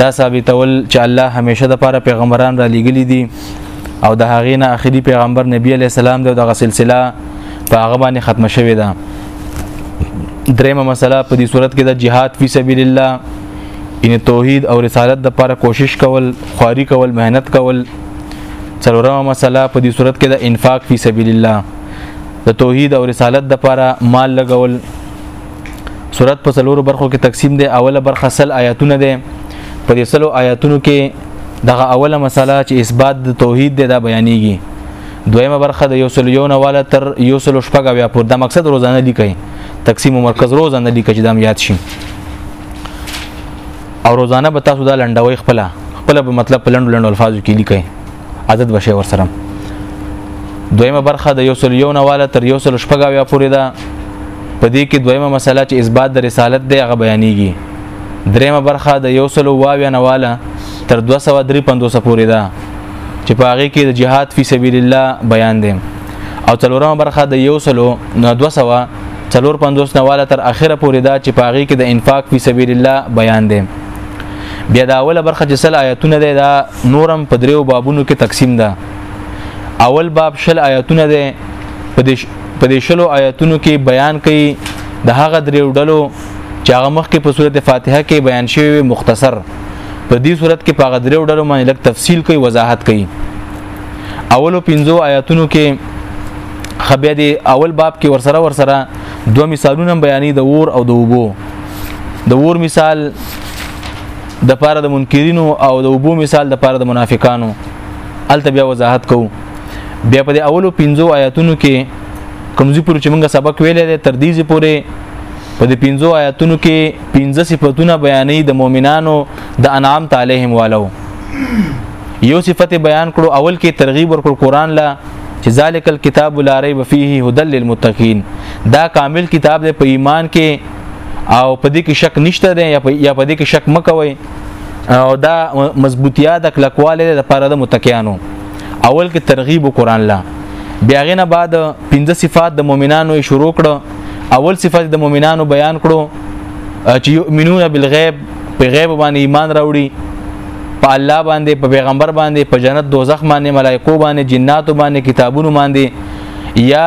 دا ثابتول چې الله همیشه د پاره پیغمبران را لېګلې دي او د هغې نه اخري پیغمبر نبی علی السلام د دغه سلسله په هغه باندې ختم شوې ده درېمه مسله په دې صورت کې د جهاد فی سبیل الله ان توحید او رسالت د لپاره کوشش کول خواري کول مهنت کول څلورمه مسله په دې صورت کې د انفاق فی سبیل الله د توحید او رسالت د لپاره مال لګول سورت په څلورو برخو کې تقسیم دی اوله برخه سل آیاتونه دی په دې سلو آیاتونو کې دغه اوله مسله چې اثبات د توحید دی دا بیانېږي دویمه برخه د یو سل یو نه والا تر یو سل شپږ بیا پور د مقصد روزانه لیکي تقسیم او مرکز روزانه لیکي چې دا یاد شي او روزانه به تاسو دا لنډوي خپل خپل به مطلب په لندو لندو الفاظو کې لیکي عدد بشي ورسره دویمه برخه د یوسل یو نواله تر یوسل شپږاویا پورې ده په دې کې دویمه مسله چې اثبات د رسالت دی هغه بیانېږي دریمه برخه د یوسل واویا نواله تر 253 پورې ده چې په هغه کې د جهاد فی سبیل الله بیان دی او څلورمه برخه د یو سلو نه 200 څلور پندوس نواله تر اخره پورې دا چې پاغي کې د انفاق فی سبیل الله بیان دی بیا دا اوله برخه چې سل آیاتونه ده دا نورم په دریو بابونو کې تقسیم ده اول باب شل آیاتونه ده په دې شلو آیاتونو کې بیان کوي د هغه دریو ډلو چې هغه مخکې په سورته فاتحه کې بیان شوی مختصر په دې صورت کې په هغه دریو ډلو باندې لږ تفصیل کوي وضاحت کوي اولو پنځو آیاتونو کې خبیا دی اول باب کې ورسره ورسره دوه مثالونه بیانې د ور او د وبو د ور مثال د پاره د منکرینو او د وبو مثال د پاره د منافقانو الته بیا وضاحت کوو بیا په اولو پنځو آیاتونو کې کمزې پورې چې موږ سبق ویلې ده تر دې پورې په دې پنځو آیاتونو کې پنځه صفاتونه بیانې د مؤمنانو د انعام تعالیهم والو یو صفت بیان کړو اول کې ترغیب ورکړو قران لا چې ذالک الكتاب لا ریب فیه هدل للمتقین دا کامل کتاب دی په ایمان کې او په دې کې شک نشته دی یا په دې کې شک مکوي او دا مضبوطیا د کلکواله د لپاره د متکیانو اول کې ترغیب قرآن لا بیا غنه بعد پنځه صفات د مؤمنانو شروع کړه اول صفات د مؤمنانو بیان کړو چې یؤمنون بالغیب په غیب باندې ایمان راوړي په الله باندې په پیغمبر باندې په جنت دوزخ باندې ملائکو باندې جناتو باندې کتابونو باندې یا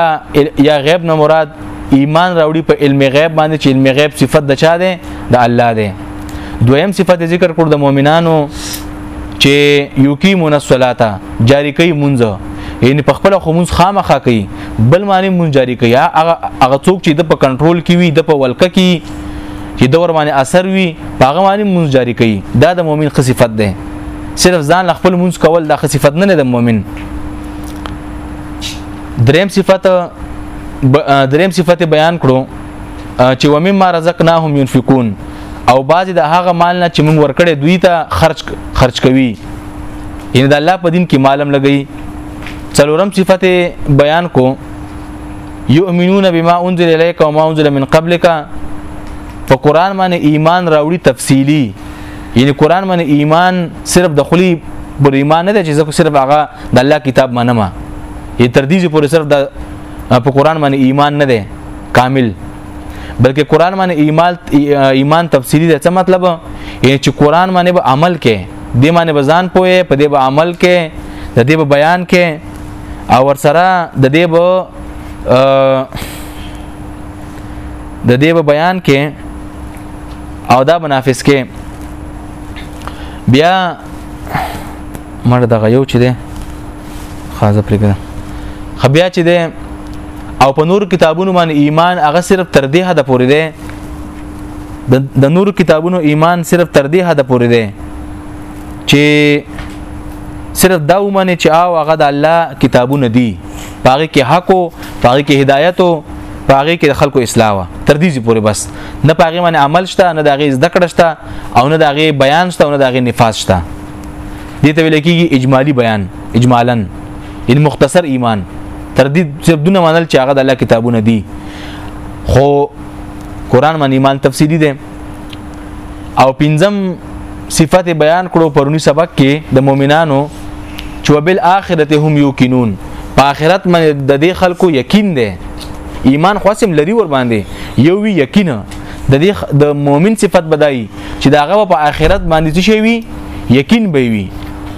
یا غیب نه مراد ایمان راوړي په علم غیب باندې چې علم غیب صفت د چا ده د الله ده دویم صفت ذکر کړ د مؤمنانو چې یقیمون الصلاه جاری کوي مونږ یعنی په خپل خمونز خامخا کوي بل معنی مونږ جاری کوي هغه هغه څوک چې د په کنټرول کې وي د په ولکه کې چې دور باندې اثر وي هغه باندې مونږ جاری کوي دا د مؤمن خصيفت ده صرف ځان خپل مونږ کول د خصيفت نه ده د مؤمن دریم صفت دریم صفت بیان کړو چې و مما رزقناهم ينفقون او بعضی د هغه مال نه چې موږ ورکړې دوی ته خرج خرج کوي یعنی د الله په دین کې مالم لګي څلورم صفت بیان کو یؤمنون بما انزل الیک و ما انزل من قبلک په قران باندې ایمان راوړي تفصیلی یعنی قران باندې ایمان صرف د خلی بر ایمان نه دی چې زه صرف هغه د الله کتاب منم یی تر دې پورې صرف د په قران باندې ایمان نه دی کامل بلکې قران باندې ایمان ایمان تفسیری دی څه مطلب یعنی چې قران باندې به عمل کې دې باندې بزان پوهه په دې به عمل کې د دې به بیان کې او ورسره د دې به د دې به بیان کې او دا منافس کې بیا مړ دغه یو چې دی خازه پرګره خبیا چې دی او په نور کتابونو باندې ایمان هغه صرف تر دې حد پورې دی د نور کتابونو ایمان صرف تر دې حد پورې دی چې صرف دا ومني چې او هغه د الله کتابونه دي پاغي کې حق او پاغي کې هدایت او پاغي کې خلکو اصلاح وا تر دې پورې بس نه پاغي باندې عمل شته نه داغه زده کړه شته او نه داغه بیان شته او نه داغه نفاذ شته دې ته ویل کېږي اجمالی بیان اجمالا ان مختصر ایمان تر دې چې دونه منل چې هغه د الله کتابونه دي خو قران باندې ایمان تفصیلی دی او پنځم صفت بیان کړو پرونی سبق کې د مؤمنانو چې وبال اخرته هم یوقنون په اخرت باندې د دې خلکو یقین دی ایمان خواسم لري ور باندې یو وی یقین د دې د مؤمن صفت بدایي چې داغه په اخرت باندې څه شي وي یقین به وي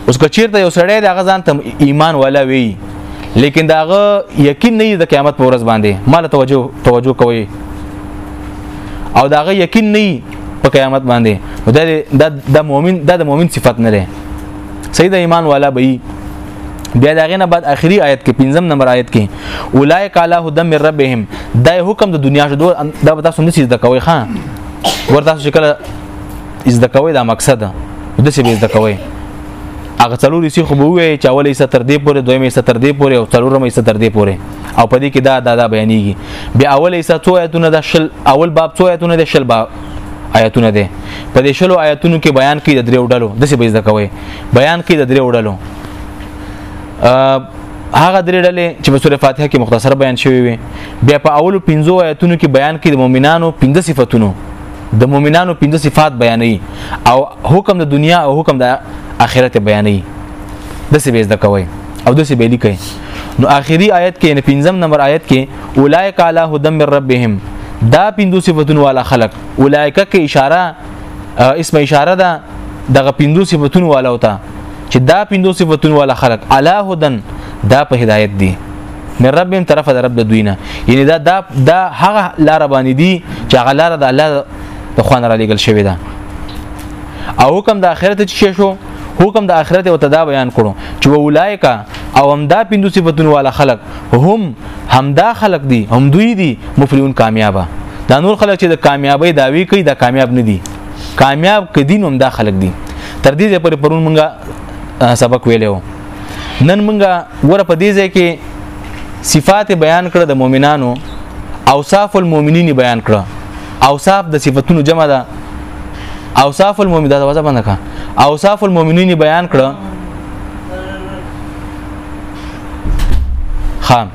اوس که چیرته یو سړی د هغه ځان ته ایمان ولا وي لیکن داغه یقین نه د قیامت پر ورځ باندې مال توجه توجه کوي او دا غي یقین نه په قیامت باندې دا د مؤمن دا د مؤمن صفت نه ده سید ایمان والا به بیا دا غینه بعد اخري آیت کې پنځم نمبر آیت کې اولایک علی هدم من ربهم دا حکم د دنیا شدو دا به تاسو نشي د کوي خان ورته تاسو شکل از د کوي دا مقصد د څه به د کوي هغه څلور سی خو به وي چې اولې ستر دې پورې دویمې ستر دې پورې او څلورمې ستر دې پورې او په دې کې دا دا, دا بیانېږي بیا اول ایسه څو آیتونه د شل اول باب څو آیتونه د شل باب آیتونه دي په دې شلو آیتونو کې بیان کړي د دریو ډلو د څه به ځکه وي بیان کړي د دریو ډلو هغه درې ډلې چې په سوره فاتحه کې مختصر بیان شوی وي بیا په اولو پنځو آیتونو کې بیان کړي د مؤمنانو پنځه صفاتونو د مؤمنانو پنځه صفات بیانوي او حکم د دنیا او حکم د آخرت بیانوي د څه به ځکه وي او د څه به لیکي نو آخري آیت کې نه پنځم نمبر آیت کې اولایک علی هدم من ربهم دا پنځو صفاتونو والا خلق اولایک کې اشاره اسم اشاره ده دغه پنځو صفاتونو والا وتا چې دا پنځو صفاتونو والا خلق علی هدن دا په هدایت دي من ربهم طرف د رب د دوینه یعنی دا دا دا هغه لار باندې دي چې هغه لار د الله د خوان را لګل شوی ده او حکم د اخرت چې شو حکم د آخرت او تدا بیان کړو چې اولایکا او همدا پندو صفاتون والا خلق هم همدا خلق دي هم دوی دي مفلحون کامیابه دا نور خلک چې د کامیابی داوی کوي دا کامیاب نه دي کامیاب کدي نوم دا خلک دي تر دې پر پرون مونږه سبق ویلو نن مونږه ور په دې ځای کې صفات بیان کړ د مؤمنانو اوصاف المؤمنین بیان کړ اوصاف د صفاتونو جمع ده اوصاف المؤمن دا وځه باندې کا اوصاف المؤمنین بیان کړه خام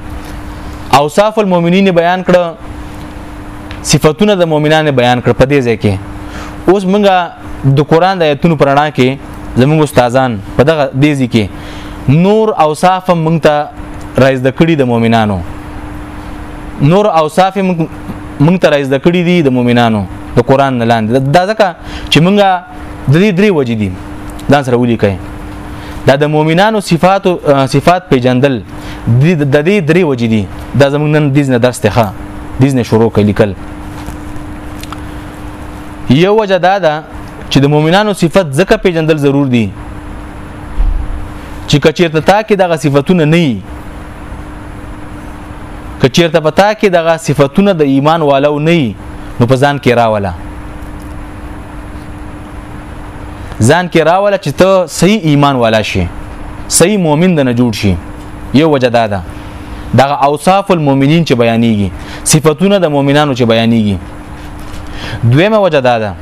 اوصاف المؤمنین بیان کړه صفاتونه د مؤمنانو بیان کړ په دې ځای کې اوس موږ د قران د آیتونو پرانا کې زموږ استادان په دغه دې ځای کې نور اوصاف موږ ته رایز د کړي د مؤمنانو نور اوصاف مونږ ته راځد کړی دي د مؤمنانو د قران نه لاندې دا ځکه چې مونږه د دې درې وجې دي دا سره ولي کوي دا د مؤمنانو صفات صفات پیجندل د دې درې وجې دي دا زمونږ نن دیزنه درس ته ښه دیزنه شروع کړي لیکل یو وجه دا ده چې د مؤمنانو صفت ځکه پیجندل ضرور دي چې کچیرته تا کې دغه صفاتونه نه که چیرته پتا کې دغه صفاتونه د ایمان والو نه نو په ځان کې راولا ځان کې راولا چې ته صحیح ایمان والا شي صحیح مؤمن د نه جوړ شي یو وجه دا ده دغه اوصاف المؤمنین چې بیانېږي صفاتونه د مؤمنانو چې بیانېږي دویمه وجه دا ده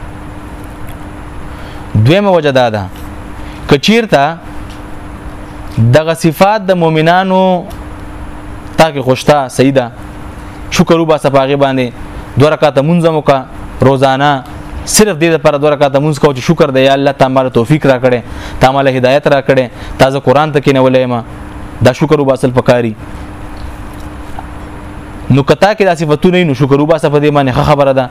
دویمه وجه دا ده کچیرته دغه صفات د مؤمنانو تاکي خوشتا سیدا شکر وبا سپاغه باندې دوه رکعات منځم کا روزانه صرف دې لپاره دوه رکعات منځ کو چې شکر دی الله تعالی توفیق را کړې تعالی هدایت را کړې تازه قران ته کې نه ولې ما دا شکر وبا سل پکاري نو کتا کې دا صفاتونه نو شکر وبا صفه دې باندې خبره ده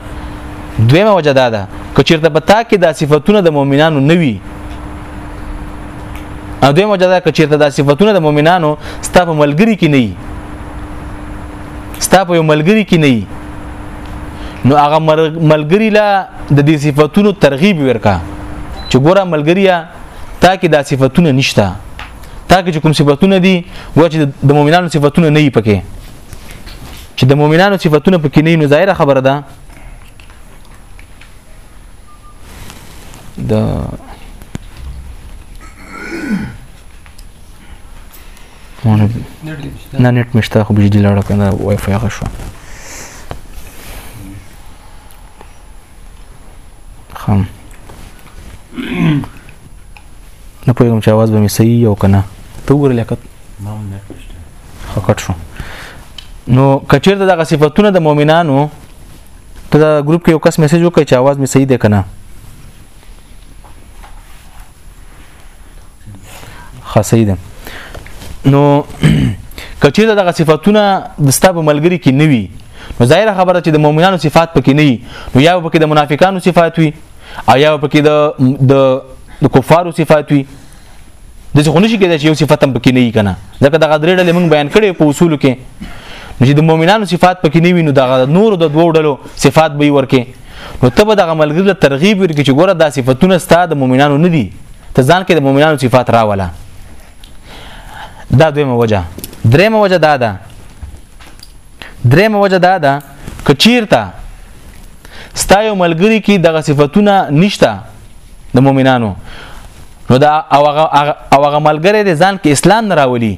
دویمه وجه دا ده کچیرته په تا کې دا صفاتونه د مؤمنانو نه وي او دوی مجازه که چیرته دا صفاتونه د مؤمنانو ستا په ملګری کې نه وي ستا په یو ملګری کې نه وي نو هغه ملګری لا د دې صفاتونو ترغیب ورکا چې ګوره ملګریا تا کې دا صفاتونه نشته تا کې کوم صفاتونه دي و چې د مؤمنانو صفاتونه نه وي پکې چې د مؤمنانو صفاتونه پکې نه وي نو ظاهره خبره ده دا نه نت مشته خو بجلی لاړه کنه وای فای هغه شو خام نه پوهېږم چې اواز به مې صحیح او که نه ته وګوره لیاقت ښه کټ شو نو که چېرته دغه صفتونه د مؤمنانو په دا ګروپ کې یو کس میسج وکړي چې आवाज مې صحیح دی کنه ښه صحیح ده نو کچیرته دغه صفاتونه د ستاب ملګری کې نه وي نو ظاهره خبره چې د مؤمنانو صفات پکې نه وي نو یا پکې د منافقانو صفات وي او یا پکې د د کفارو صفات وي د څه خونشي کېدای چې یو صفت هم پکې نه وي کنه ځکه دغه درې ډلې موږ بیان کړي په اصول کې چې د مؤمنانو صفات پکې نه وي نو دغه نور د دوو ډلو صفات به ورکې نو ته به دغه ملګری له ترغیب ورکې چې ګوره دا صفاتونه ستا د مؤمنانو نه دي ته ځان کې د مؤمنانو صفات راوله دا دویمه وجه درېمه وجه دا ده درېمه وجه دا ده که چیرته ستا یو ملګری کې دغه صفاتونه نشته د مؤمنانو نو دا او هغه او هغه ملګری د ځان کې اسلام نه راولي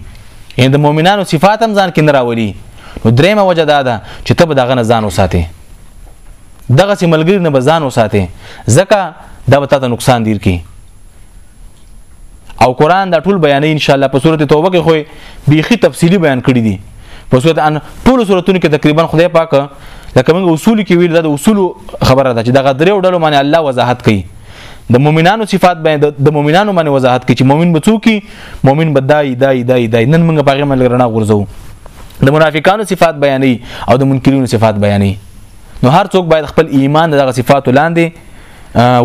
یعنی د مؤمنانو صفات هم ځان کې نه راولي نو درېمه وجه دا ده چې ته به دغه نه ځان وساتې دغه سي ملګری نه به ځان وساتې ځکه دا به تاسو نقصان دیر کی او قران دا ټول بیانې ان شاء الله په سورته توبه کې خو بیخي تفصیلی بیان کړی دي په سورته ان ټول سوراتونو کې تقریبا خدای پاک لکه موږ اصول کې ویل دا د اصول خبره ده چې دا غدرې وډلو باندې الله وضاحت کوي د مؤمنانو صفات باندې د مؤمنانو باندې وضاحت کوي چې مؤمن به څوک مؤمن به دای دای دای دای نن موږ په هغه باندې رڼا غورځو د منافقانو صفات بیانې او د منکرینو صفات بیانې نو هر څوک باید خپل ایمان دغه صفات لاندې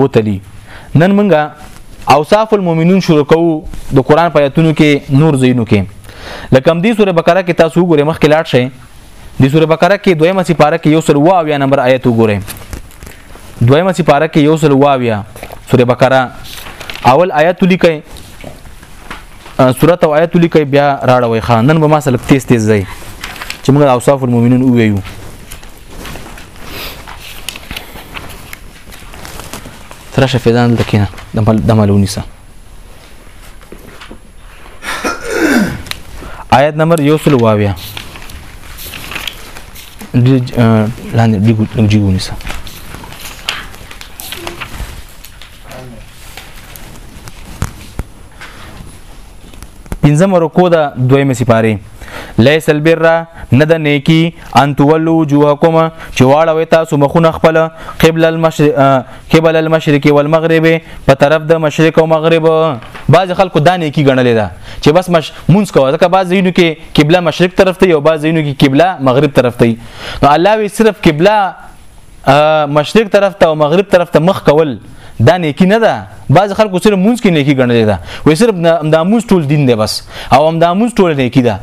وتلی نن مونږه اوصاف المؤمنون شروع کوو د قران په آیتونو کې نور زینو کې لکه هم دې سوره بقره کې تاسو وګورئ مخکې لاړ شئ د سوره بقره کې دویمه سپاره کې یو سل و اویا نمبر آیت وګورئ دویمه سپاره کې یو سل و اویا سوره بقره اول آیت لیکئ سورته او آیت لیکئ بیا راړوي خان نن به ما سلک تیز تیز ځای چې موږ اوصاف المؤمنون وویو تراشه فیدان دلته کېنه د مال ونیسه آیت نمبر یو سل واویا لاندې ډیګو ونیسه پنځم رکو دا دویمه سپاره لیس البر نه د نیکی ان تولوا وجوهکم چې واړوي تاسو مخونه خپل قبل المشرق قبل المشرق والمغرب په طرف د مشرق او مغرب بعض خلکو دا نیکی ګڼلې ده چې بس مش مونږ کوه ځکه بعض زینو کې قبله مشرق طرف ته او بعض زینو کې قبله مغرب طرف ته نو الله وی صرف قبله مشرق طرف ته او مغرب طرف ته مخ کول دا نیکی نه ده بعض خلکو صرف مونږ کې نیکی ګڼلې ده وای صرف دا مونږ ټول دین دی بس او هم دا مونږ ټول نیکی ده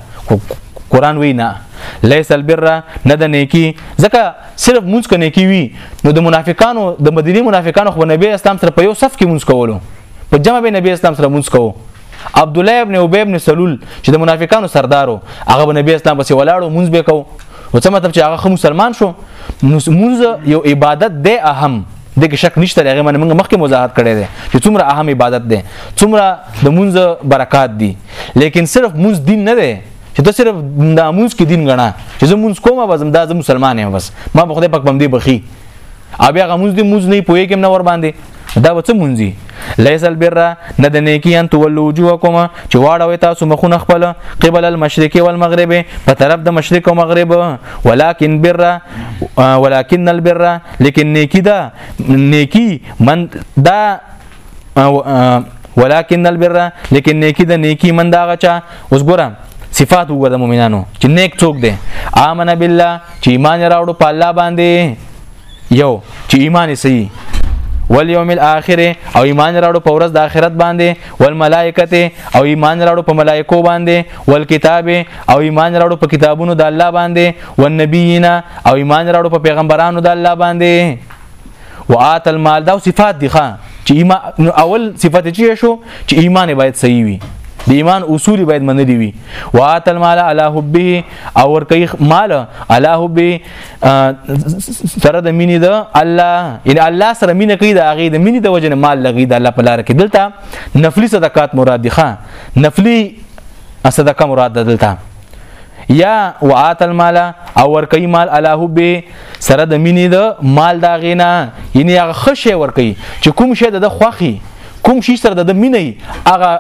قران وی نه لیس البر نه د نیکی ځکه صرف مونږ کې نیکی وی نو د منافقانو د مدینه منافقانو خو نبی اسلام سره په یو صف کې مونږ کولو په جمع به نبی اسلام سره مونږ کوو عبد الله ابن ابي ابن سلول چې د منافقانو سردارو هغه نبی اسلام پسې ولاړو مونږ به کو نو څه مطلب چې هغه مسلمان شو نو مونږ یو عبادت دی اهم د کې شک نشته هغه باندې موږ مخکې وضاحت کړی دی چې څومره اهم عبادت دی څومره د مونږ برکات دي لیکن صرف مونږ دین نه دی چې ته صرف د مونږ کې دین غنا چې زه مونږ کومه بس دا زه مسلمان یم بس ما په خدای پاک باندې بخي ابي هغه مونږ دې مونږ نه پويګم نه ور باندې دا وڅ مونږی ليس البر نه د نیکی ان تولو وجوهکما چې واړوي تاسو مخونه خپل قبل المشرق والمغرب په طرف د مشرق او مغرب ولكن بر ولكن البر لیکن نیکی دا نیکی من دا ولكن البر لیکن نیکی دا نیکی من دا غچا اوس ګورم صفات وګور د مؤمنانو چې نیک څوک دی امن بالله چې ایمان راوړو په الله باندې یو چې ایمان صحیح والیوم الاخر او ایمان راړو په ورځ د آخرت باندې والملائکه او ایمان راړو په ملائکو باندې والکتاب او ایمان راړو په کتابونو د الله باندې والنبیین او ایمان راړو په پیغمبرانو د الله باندې وآت المال دا صفات دي ښا چې ایمان اول صفات چې شو چې ایمان باید صحیح وي د ایمان اصول باید منلي وي واتل مال علی حبه او ور کوي مال علی حبه سره د مینې د الله یعنی الله سره مینه کوي د هغه د مینې د وجه نه مال لګي د الله په لار کې دلته نفلی صدقات مراد دي ښا نفلی صدقه مراد ده دلته یا وعات المال او ور کوي مال الله به سره د مینې د مال دا غینا یعنی هغه خشه ور کوي چې کوم شه د خوخي کوم شي سره د مینه ای هغه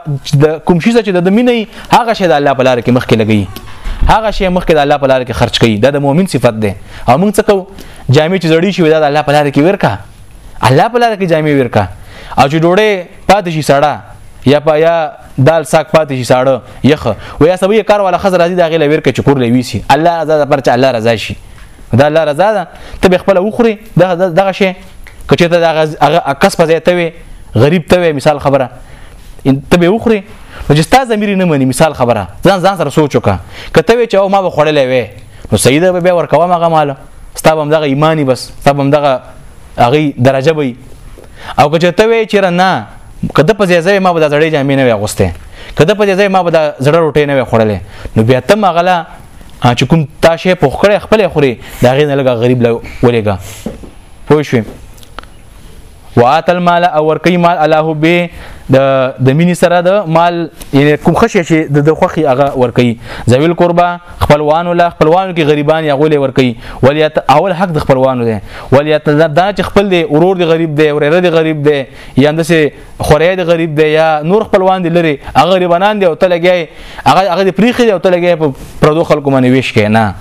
د کوم شي چې د مینه ای هغه شی د الله په لار کې مخکې لګي هغه شی مخکې د الله په لار کې خرج کړي دا د مؤمن صفت ده او موږ څه کوو جامې چې زړې شي دا د الله په لار کې ورکا الله په لار کې جامې ورکا او چې ډوړې پاتې شي سړه یا په یا دال ساک پاتې شي ساړه یخ و یا سبې کار ولا خزر راځي دا غي لویر کې چکور لوي سي الله رضا پر چې الله رضا شي دا الله رضا ده ته خپل وخوري دغه دغه شی که چېرته دا هغه عکس په ځای ته وي غریب ته وي مثال خبره ته به وخوري نو چې ستا ضمیر نه مني مثال خبره ځان ځان سره سوچ وکړه که ته وې چې او ما به خوړلی وې نو صحیح ده به بیا ورکوم هغه مال ستا به همدغه ایماني بس ستا به همدغه هغې درجه به او که چې ته وې چې نه که د په ځای ځای ما به د زړې جامې نه وې اغوستې که د په ځای ځای ما به د زړه روټۍ نه وې خوړلې نو بیا ته مغله چې کوم تا شی پوخ کړي خپل خوري دا غي نه لګه غریب له ولېګا پوه شو واتل مال او ورکی مال الله به د د مینې سره د مال یعنی کوم خشه شي د د خوخي هغه ورکی ذویل قربا خپلوانو لا خپلوانو کې غریبان یا غولې ورکی ولیت اول حق د خپلوانو دی ولیت دا چې خپل دی ورور دی غریب دی ورېره دی غریب دی یا اندسه خورید غریب دی یا نور خپلوان دي لري هغه غریبانان دي او ته لګي هغه هغه د پریخي دي او ته لګي په پردو خلکو باندې ویش کې نه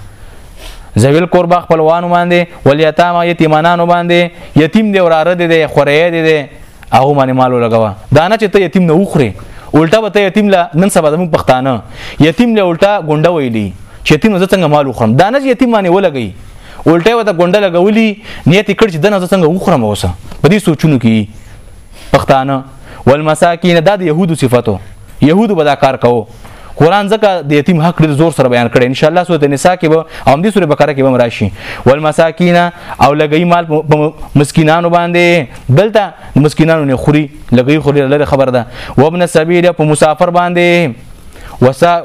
زویل قربا خپلوان باندې ولیتام یتیمانانو باندې یتیم دی وراره دی دی خورید دی هغه باندې مالو لګوا دا نه چې ته یتیم نه وخوري الټا به ته یتیم لا نن سبا زموږ پښتانه یتیم له الټا ګونډه ویلی چې یتیم زه څنګه مال وخورم دا نه چې یتیم باندې ولګي الټا وته ګونډه لګولي نیت کړ چې دنه زه څنګه وخورم اوسه په دې سوچونو کې پښتانه والمساکین دا د يهودو صفاتو يهودو به دا کار کوو قران ځکه د یتیم حق ډیر زور سره بیان کړي ان شاء الله سورته نساء کې به او هم دې سورته بقره کې به راشي والمساکین او لګي مال مسکینانو باندې دلته مسکینانو نه خوري لګي خوري لره خبر ده وابن سبیل په مسافر باندې وسا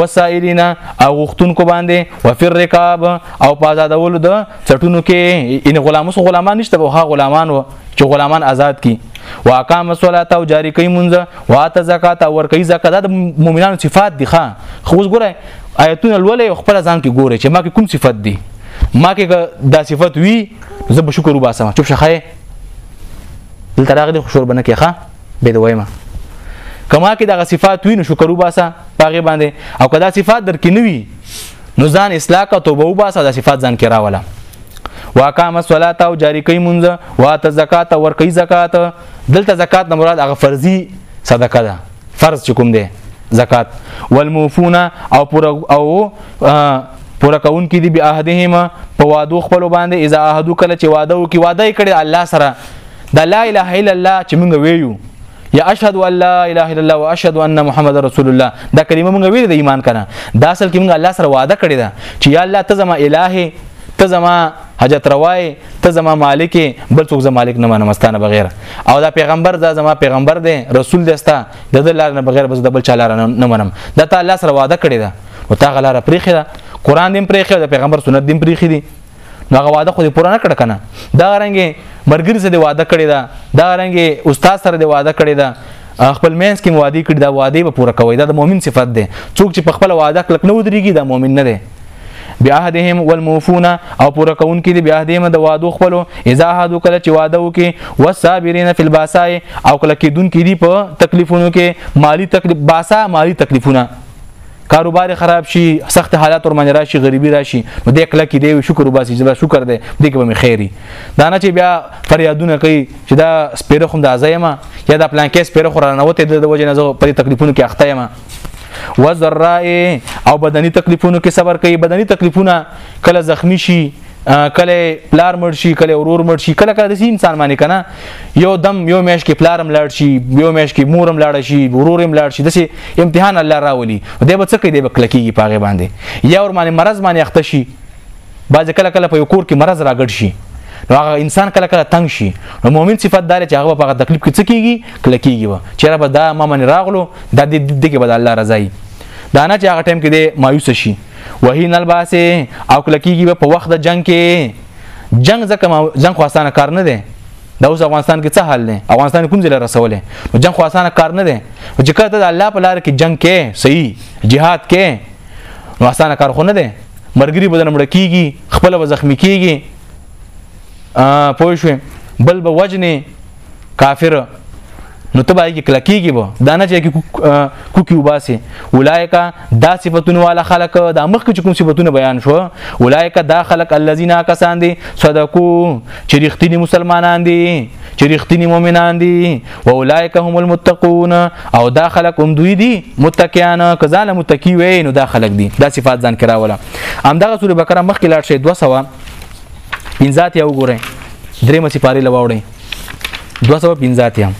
وسائلین او غختونکو باندې وفر رکاب او په آزادولو د چټونو کې ان غلامو غلامان نشته به ها غلامان و چې غلامان آزاد کی واقام الصلاه او جاری کوي مونږه وات زکات او ور کوي زکات د مؤمنانو صفات دي ښا خو اوس ګوره آیتونه لولې خپل ځان کې ګوره چې ما کې کوم صفت دي ما کې دا صفت وی زه به شکر وباسم چوب شخه دلته راغلی خو شور بنه کې ښا به دوی ما کما کې دغه صفات وی نو شکر وباسه پاغه باندې او کدا صفات درکې نه وی نو ځان اصلاح کا توبه وباسه د صفات ځان کې راولا واقام الصلاه او جاری کوي مونږ وات زکات ور کوي زکات دلته زکات نه مراد هغه فرضي صدقه ده فرض چکم ده زکات والموفون او پر او پورا کون کې دی به عهدهم په وادو خپل باندې اذا عهدو کله چې وعده وکي وعده کړي الله سره د لا اله الا الله چې موږ ویو یا اشهد ان لا اله الا الله واشهد ان محمد رسول الله دا کلمه مونږ ویل د ایمان کنه دا اصل کې مونږ الله سره وعده کړی دا چې یا الله ته زما الهه ته زما حاجت روای ته زما مالک بل څوک زما مالک نه منم استانه بغیر او دا پیغمبر دا زما پیغمبر دی رسول دی استا د دې لار نه بغیر بس د بل چا لار نه منم دا ته الله سره وعده کړی دا او تا غلاره پریخه دا قران دې پریخه دا پیغمبر سنت دې پریخه دي نو هغه وعده خو دې پوره نه کړ کنه دا رنګه مرګري سره وعده کړی دا دا رنګه استاد سره دې وعده کړی دا خپل مینس کې وعده کړی دا وعده به پوره کوي دا د مؤمن صفت ده څوک چې په خپل وعده کلک نه ودرېږي دا مؤمن نه ده بعهدهم والموفون او پوره کون کې دی بعهدهم د وادو خپل اذا هادو کله چې واده وکي والصابرین فی الباساء او کله کې دن کې دی په تکلیفونو کې مالی تکلیف باسا مالی تکلیفونه کاروبار خراب شي سخت حالات ور باندې راشي غریبي راشي نو د کله کې دی شکر وباسي چې شکر دی دې کې به مې خیري دا نه چې بیا فریادونه کوي چې دا سپیره خو د ازایما یا دا پلان کې سپیره خو رانه وته د وجه نه زه په تکلیفونو کې اخته یم وزرائه او بدني تکلیفونو کې صبر کوي بدني تکلیفونه کله زخمی شي کله پلار مړ شي کله ورور مړ شي کله کله د سي انسان باندې کنه یو دم یو میش کې پلارم لاړ شي یو میش کې مورم لاړ شي ورورم لاړ شي دسه امتحان الله راولي دی به څه کوي دی به کله کېږي پاغه باندې یا ور باندې مرز باندې اخته شي باز کله کله په یو کور کې مرز راګډ شي نو هغه انسان کله کله تنگ شي نو مؤمن صفت دار چې هغه په هغه تکلیف کې څه کیږي کله کیږي و چې را به دا ما من راغلو د دې دغه به الله رضای دا نه چې هغه ټیم کې دی مایوس شي وهین الباس او کلکیږي په وخت د جنگ کې جنگ ځکه جنگ خو اسانه کار نه دی دا اوس افغانستان کې څه حل دی افغانستان کوم ځای رسولې جنگ خو اسانه کار نه دی چې کله ته د الله په لار کې جنگ کې صحیح jihad کې نو اسانه کار خو نه دی مرګري بدن مړ کیږي خپل به زخمی کیږي پوه شو بل به وجنه کافر نو ته باید کلکیږي به دا نه چې کوکی وباسي اولایکا دا صفاتونه والا خلق دا مخ کې کوم صفاتونه بیان شو اولایکا دا خلق الذين کسان دي صدقو چې رښتینی مسلمانان دي چې رښتینی مؤمنان دي او اولایک هم المتقون او دا خلق هم دوی دي متقیان کزاله متقی وي نو دا خلق دي دا صفات ځان کراوله همدغه سوره بقره مخکې لاړ شي 200 پنځات یا وګورئ درې مسی پاره لواوړئ 250 یا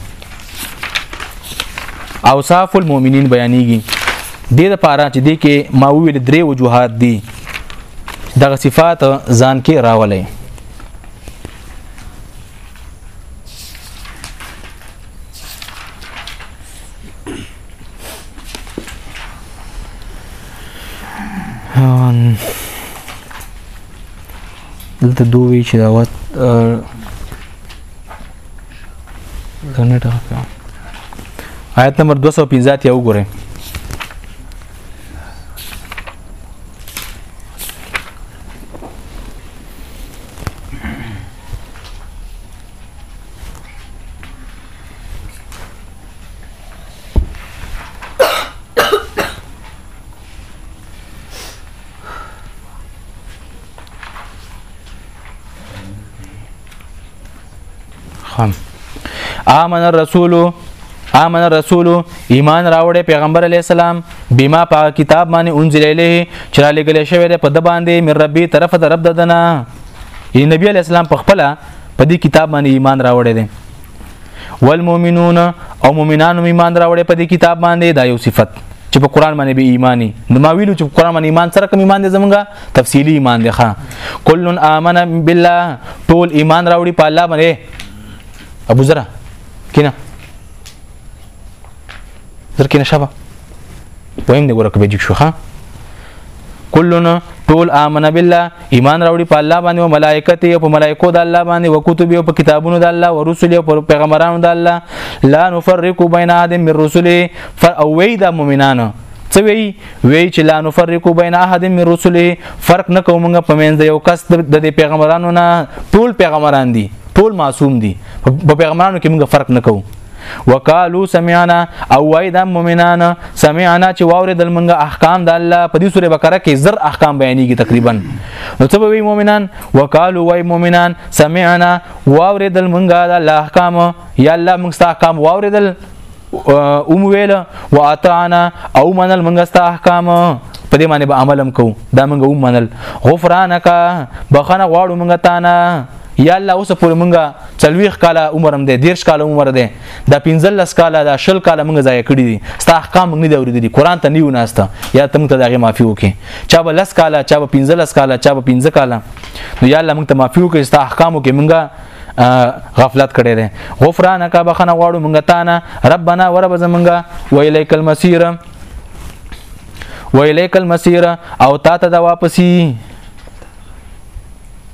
اوصاف المؤمنین بیانېږي د دې لپاره چې د کې ما ویل درې وجوهات دي دغه صفات ځان کې راولې دلته دوی چې دا وخت انټرنیټ راکړه آیت نمبر 250 ته وګورئ هم امن الرسول امن الرسول ایمان راوړې پیغمبر علی السلام بما په کتاب باندې انزل الیه چې را لګل شوی دی په د باندې مې ربي طرف د رب ددنه ای نبی علی السلام په خپل په دې کتاب باندې ایمان راوړې دی والمؤمنون او مؤمنان او ایمان راوړې په دې کتاب باندې دا یو صفت چې په قران باندې به ایمانی نو ما ویلو چې په قران باندې ایمان سره کوم ایمان دې زمونږه تفصیلی ایمان دی ښا کلن امن بالله ټول ایمان راوړي په الله باندې ابو زرا کینه زر کینه شابه ویم دې ورکه به جوړ شو ښا کلن ټول امن بالله ایمان راوړي په الله باندې او ملائکته او په ملائکو د الله باندې او کتب او په کتابونو د الله او رسول او په پیغمبرانو د الله لا نفرق بین احد من رسله فاوی د مؤمنانو څه وی وی چې لا نفرق بین احد من رسله فرق نه کومګه په منځ یو کس د پیغمبرانو نه ټول پیغمبران دي ټول معصوم دي په پیغمبرانو کې موږ فرق نه کوو وقالو سمعنا او وای د مؤمنان سمعنا چې واورې د منګه احکام د الله په دې سوره بقره کې زر احکام بیانېږي تقریبا نو څه به وی مؤمنان وقالو وای مؤمنان سمعنا واورې د منګه د الله احکام یا الله موږ ستا احکام واورې دل اوم ویل واطعنا او منل منګه ستا احکام په دې باندې به عملم کو دا منګه اوم منل غفرانک بخنه غواړو منګه تانه یا الله اوس پورې مونږه څلويخ کاله عمر هم دی دیرش کاله عمر دی دا 15 کاله دا شل کاله مونږه ځای کړی دي ستا احکام مونږ نه دی اوریدلی قران ته نیو ناسته یا تم ته دغه معافي وکي چا به لس کاله چا به 15 کاله چا به 15 کاله نو یا الله مونږ ته معافي وکي ستا احکامو کې مونږه غفلت کړي دي غفرانک بخنه غواړو مونږ تانه ربنا ورب زمونږه ویلیک المسیر ویلیک المسیر او تا ته د واپسی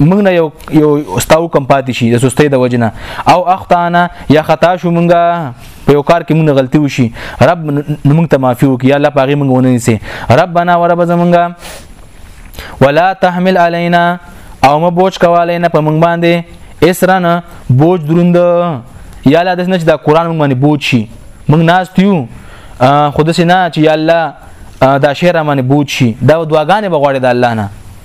موږ نه یو یو استاو کم پاتې شي د سستۍ د وجنه او اخطانا یا خطا شو موږ په یو کار کې موږ غلطي وشي رب موږ ته معافي وکړي یا الله پاغي موږ ونه نسي ربنا ورب زمونږه ولا تحمل علينا او ما بوج کواله نه په موږ باندې اسرنا بوج دروند یا لا د نش دا قران موږ باندې بوج شي موږ ناس تیو خود سینا چې یا الله دا شعر باندې بوج شي دا دعاګانې بغواړي د الله نه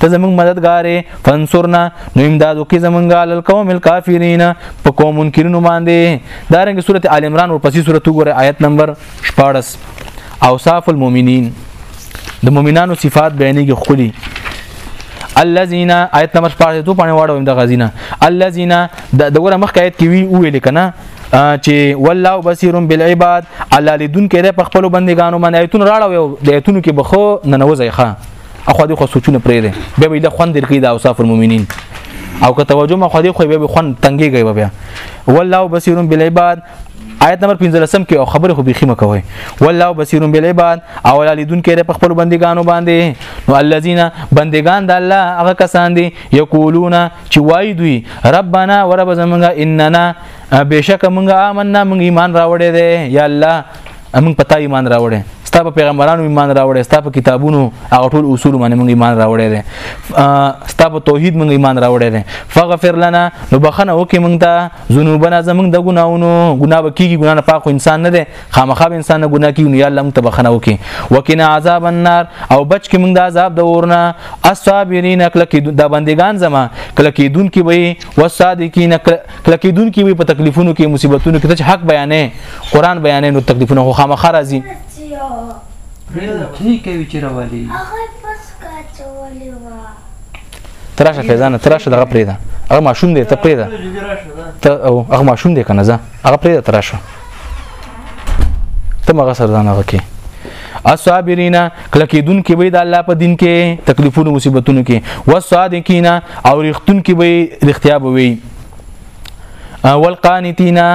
ته زمونږ مددګارې فنصرنا نو امداد وکي زمونږه لل قوم الکافرین په قوم منکرینو باندې دا رنګ سورته آل عمران او پسې سورته وګوره آیت نمبر 14 اوصاف المؤمنین د مؤمنانو صفات بیانېږي خولي الذين آیت نمبر 14 ته پانه واړو د غزینا الذين د دغه مخ آیت کې وی ویل کنه چې والله بصیر بالعباد الله لیدون کې ده په خپل بندگانو باندې ایتون راړو دی ایتونو کې بخو ننوځي ښا اخو دې خو سوچونه پرې ده بیا به له خوند درکې دا اوصاف المؤمنین او که توجه ما خو دې خو بیا به خوند تنګيږي بیا والله بصیر بالعباد آیت نمبر 15 کې او خبره خو بيخي مکوي والله بصیر بالعباد او لیدون کې په خپل بندګانو باندې نو الذين بندگان د الله هغه کسان دي یقولون چې وای دوی ربنا ورب زمونږه اننا بشک مونږه آمنا مونږ ایمان راوړې دي یا الله امون پتا ایمان راوړې ستا په پیغمبرانو ایمان راوړې ستا په کتابونو او ټول اصول باندې مونږ ایمان راوړې دي ستا په توحید مونږ ایمان راوړې دي فغفر لنا نو بخنه وکې مونږ ته ذنوبنا زمونږ د ګناونو ګنا وکيږي ګنا نه پاک انسان نه دی خامخا انسان نه ګنا کوي نو یا الله مونږ ته بخنه وکې وکنا عذاب النار او بچ کې مونږ د عذاب د ورنه اصابرین کله کې د بندگان زما کله کې دن کې وي وصادقین کله کلکیدونکو وي په تکلیفونو کې مصیبتونو کې چې حق بیانې قران بیانې نو تکلیفونه خو خامخا راځي ټیک وی چې راولي تراشه فیضان تراشه دغه پریدا هغه ماشوم دی ته پریدا ته هغه ماشوم دی کنه زه هغه پریدا تراشه ته مغه سردان هغه کې الصابرینا کلکې دن کې وي د الله په دین کې تکلیفونو مصیبتونو کې والصادقینا او رښتون کې وي رښتیا به وي والقانتینا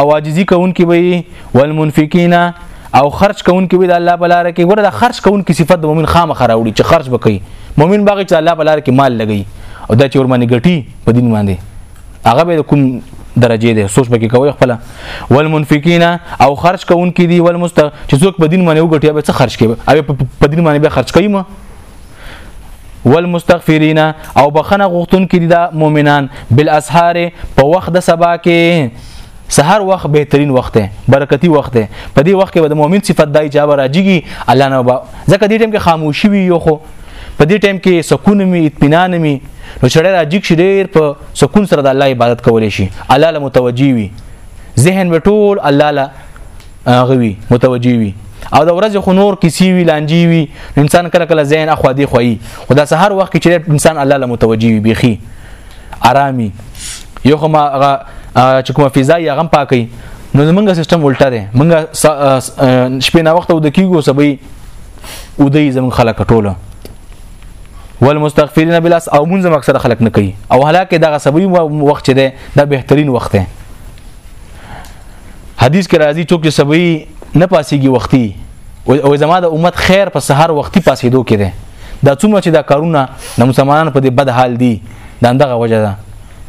او عاجزی کوونکې وي والمنفقینا او خرج کوونکې وي د الله په لار کې ګوره د خرج کوونکې صفت د مؤمن خامخ راوړي چې خرج وکړي مؤمن باغ چې الله په لار کې مال لګي او دا چې ورمنې ګټي په دین باندې هغه به کوم درجه ده سوچ بکی کوي خپل والمنفقین او خرج کوونکې دي والمست چې څوک په دین باندې وګټي به څه خرج کوي او په دین باندې به خرج کوي ما والمستغفرین او بخنه غوښتون کې دي دا مؤمنان بالاسحار په وخت د سبا کې سحر وخت بهترین وخت دی برکتی وخت دی په دې وخت کې به د مؤمن صفت دای جواب راځيږي الله نه ځکه دې ټیم کې خاموشي وي یو خو په دې ټایم کې سکون می اطمینان می نو چړې راځي چې ډېر په سکون سره د الله عبادت کولې شي الله له متوجي وي ذهن وټول الله له غوي متوجي وي او د ورځې خو نور کسی وی لانجی وی انسان کله کله ذهن اخوا دی خوئی خو دا سهار وخت کې چې انسان الله له متوجي وي بيخي آرامي یو خو ما چې کومه فضا یې غم پاکي نو زمونږ سیستم الټه دی مونږ شپې نه وخت ود کیږو سبي او دې زمون خلک ټوله والمستغفرین بلاس او مونږ مقصد خلق نه کوي او هلاکه دغه سبي وخت دی دا بهترین وخت دی حدیث کې راځي چې سبي نه پاسيږي وختي او زما د امت خیر په سحر وختي پاسېدو کې دی دا څومره چې دا کارونه د مسلمانانو په دې بد حال دي دا دغه وجه ده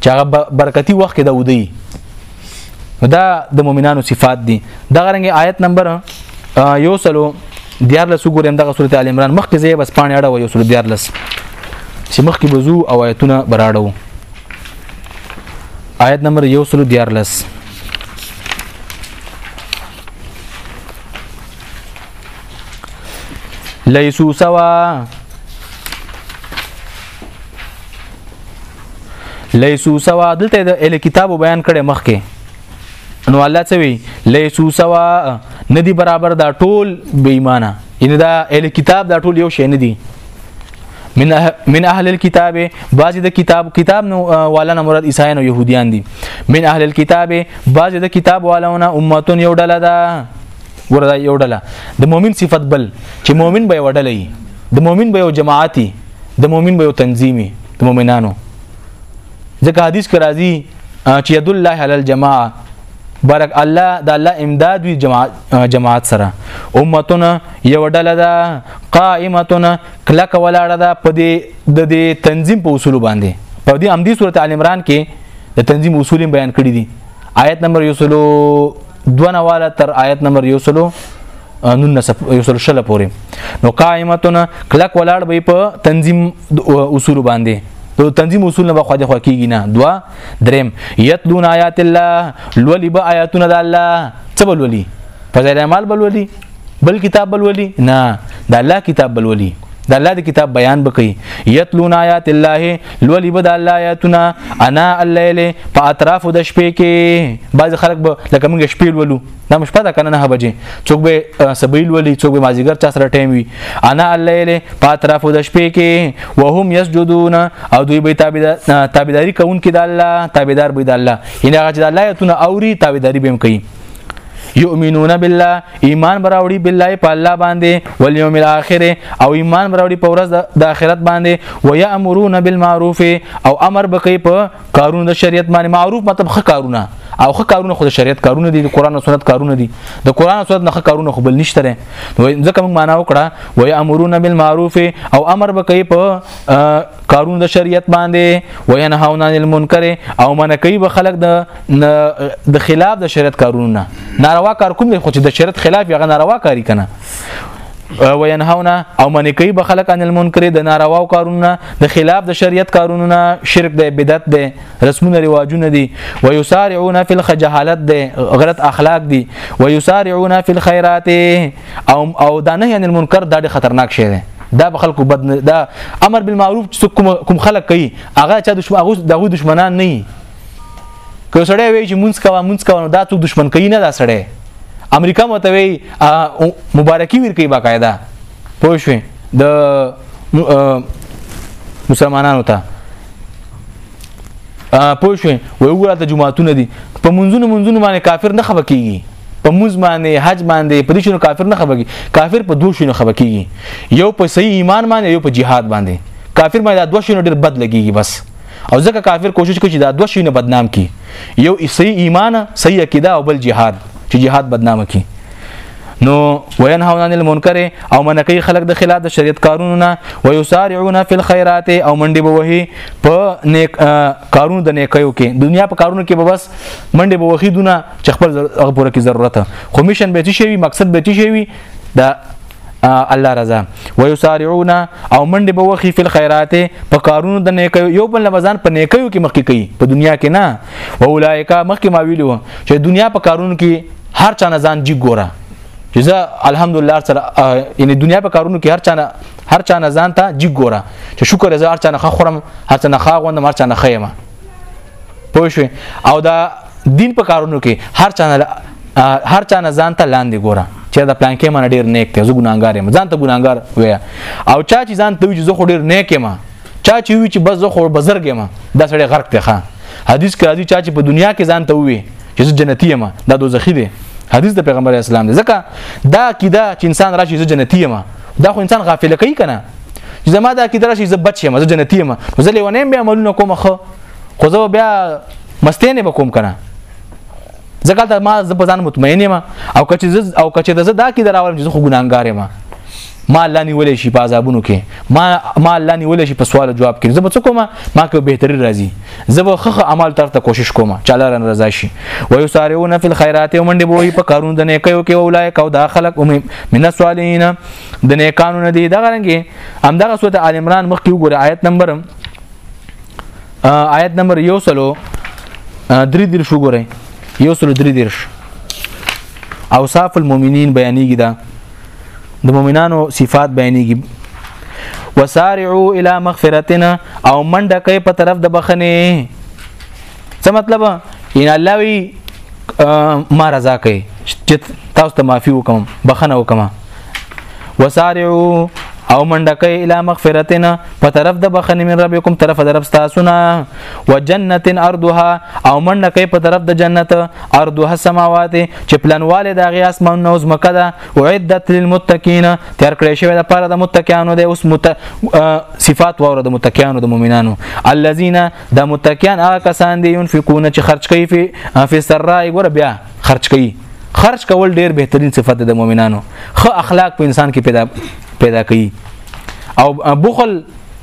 چې هغه برکتی وخت کې دا ودی نو دا د مؤمنانو صفات دي دغه رنګ آیت نمبر یو سلو دیار لس وګورم دغه سورته ال عمران مخکې زی بس پانی اړه و یو سلو دیار لس چې مخکې بزو او آیتونه براړو آیت نمبر یو سلو دیار لس لیسو سوا لیسو سوا دلته د ال کتاب بیان کړي مخکې نو الله څه وی لیسو سوا ندی برابر دا ټول بې ایمانه ان دا ال کتاب دا ټول یو شی نه دی من من اهل الكتاب بعضی د کتاب کتاب نو والا نه مراد عیسایان او يهوديان دي من اهل الكتاب بعضی د کتاب والاونه امتون یو ډله ده وردا یو ډله د مؤمن صفت بل چې مؤمن به وډلې د مؤمن به یو جماعتي د مؤمن به یو تنظیمي د مؤمنانو ځکه حدیث کې راځي چې ید الله علی الجماعه بارک الله د الله امداد وی جماعت جماعت سره امتنا یو ډله ده قائمتنا کلک ولاړه ده په دې د دې تنظیم په اصول باندې په دې امدی سورۃ ال عمران کې د تنظیم اصول بیان کړی دي آیت نمبر یو سلو دونه والا تر آیت نمبر یو سلو 1900 شل پورې نو قائمتون کلک ولاړ به په تنظیم اصول باندې د تنظیم اصول نه بخوا د خوا کیږي نه دوا دریم یتلون آیات الله لولی به آیاتونه د الله څه بلولي فضائل اعمال بلولي بل کتاب بلولي نه د الله کتاب بلولي د الله د کتاب بیان بکې یتلون آیات الله لولی بد الله آیاتنا انا الليل په اطراف د شپې کې بعض خلک به لکه موږ شپې ولو دا مشپه ده کنه نه بجې څوک به سبیل ولی څوک به مازیګر چا سره ټایم وي انا الليل پاتراف د شپې کې وهم یسجدون او دوی به تابعداري کوونکې د الله تابعدار به د الله ان هغه چې د الله ایتونه اوري تابعداري به هم کوي یؤمنون بالله ایمان براوړي بالله په الله باندې والیوم الاخر او ایمان براوړي په ورځ د آخرت باندې ويامرون بالمعروف او امر بکې په کارونه د شریعت باندې معروف مطلب خه کارونه او خه کارونه خو د شریعت کارونه دي د قران او سنت کارونه دي د قران او سنت نه خه کارونه خو بل نشته نه ځکه موږ معنا وکړه وای امرون بالمعروف او امر بکې په کارونه د شریعت باندې وای نه هاونه المنکر او من کوي به خلک د د خلاف د شریعت کارونه ناروا کار کوم خو چې د شریعت خلاف یغه ناروا کاری کنه وینهونه او منې کوي به خلک ان المنکر د نارواو کارونه د خلاف د شریعت کارونه شرک دی بدعت دی رسمونه رواجونه دي ويسارعون فی الخجهالت دی غلط اخلاق دي ويسارعون فی الخيرات او او دا نه ان المنکر دا ډېر خطرناک شی دی دا به خلکو بد نه دا امر بالمعروف کوم خلک کوي هغه چا دشمن هغه دغه دشمنان نه که سړی وی چې مونږ کوا مونږ کوا نو دا څوک دشمن کوي نه دا سړی امریکا مو ته وی مبارکي ورکړي باقاعده پوه شو د مسلمانانو ته پوه شو وی وګوره د جمعهتون دي په منځونو منځونو باندې کافر نه خبر کیږي په موز باندې حج باندې په دې شنو کافر نه خبرږي کافر په دوه شنو خبر کیږي یو په صحیح ایمان باندې یو په جهاد باندې کافر باندې دا دوه شنو ډېر بد لګيږي بس او ځکه کافر کوشش کوي چې دا دوه شي نه بدنام کی یو صحیح ایمان صحیح عقیده او بل جهاد چې جهاد بدنام کی نو وینهون عن المنکر او منکی خلق د خلاف د شریعت کارونو نه ويسارعون فی الخيرات او منډي بوهي په نیک کارونو د نیکیو کې دنیا په کارونو کې به بس منډي بوهي دونه چې خپل هغه پوره کې ضرورت خو میشن به شي مقصد به شي دا الله رضا ويسارعون او منډه به وخی فل خیرات په کارونو د نیکیو یو بل لمزان په نیکیو کې مخکې کوي په دنیا کې نه و اولایک مخکې ما ویلو چې دنیا په کارونو کې هر چا نه ځان جی ګوره چې زه الحمدلله سره یعنی دنیا په کارونو کې هر چا نه هر چا نه ځان ته جی ګوره چې شکر زه هر چا نه خورم هر چا نه خاغوندم هر چا نه خیمه پوه شو او دا دین په کارونو کې هر چا هر چا نه ځان ته لاندې ګوره چې دا پلان کې من ډیر نیک ته زه ګناګار یم ځان ته ګناګار ویا او چا چې ځان ته وی زه خو ډیر نیک یم چا چې وی چې بس زه خو بزرګ یم دا سړی غرق ته ښه حدیث کې راځي چا چې په دنیا کې ځان ته وی چې زه جنتی یم دا دوزخی دی حدیث د پیغمبر اسلام دی ځکه دا کیده چې انسان راشي زه جنتی یم دا خو انسان غافل کوي کنه چې زما دا کې درشي زه بچ یم زه جنتی یم زه لیونه بیا عملونه کوم خو خو زه بیا مستې نه بکوم کنه ځکه ته ما زه په ځان مطمئن یم او کچې زه او کچې د زه دا کې دراولم چې زه خو ګناګار یم ما الله نیولې شي په عذابونو کې ما ما الله نیولې شي په سوال جواب کې زه به څه کوم ما کې بهتري راځي زه به خخ عمل تر ته کوشش کوم چې الله رن رضا شي و یسارعون فی الخيرات او منډه بوې په کارون د نیکیو کې اولای کو دا خلق ام من الصالحین د نیکانو نه دی دا غرنګي هم دغه سوره ال عمران مخ کې وګوره آیت نمبر آیت نمبر یو سلو درې دیر شو ګوره یو سلو درې دیر اوصاف المؤمنین بیانېږي دا د مؤمنانو صفات بیانېږي وسارعوا الى مغفرتنا او منډه کوي په طرف د بخنه څه مطلب ان الله وی ما رضا کوي چې تاسو ته معافي وکم بخنه وکم وسارعوا او منډه کوي الى مغفرتنا په طرف د بخنه من ربکم طرف د رب تاسو نه وجنت ارضها او منډه کوي په طرف د جنت ارضها سماوات چې پلانواله د غي اسمان نو زمکه ده اعدت للمتقین تر کړې شوی د پاره د متقینانو د اوس مت... صفات وره د متقینانو د مؤمنانو الذين د متقین هغه کسان دي ينفقون چې خرج کوي په فی سراء ګور بیا خرج کوي خرج کول ډیر بهترین صفت د مؤمنانو خو اخلاق په انسان کې پیدا پیدا کوي او بخل